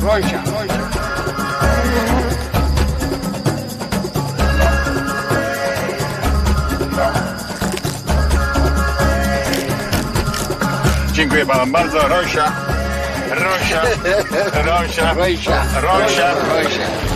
Rojcia. Rojcia. Dziękuję panom bardzo. Rosia. Rosia. Rosia. Rosia. Rosia. Rosia.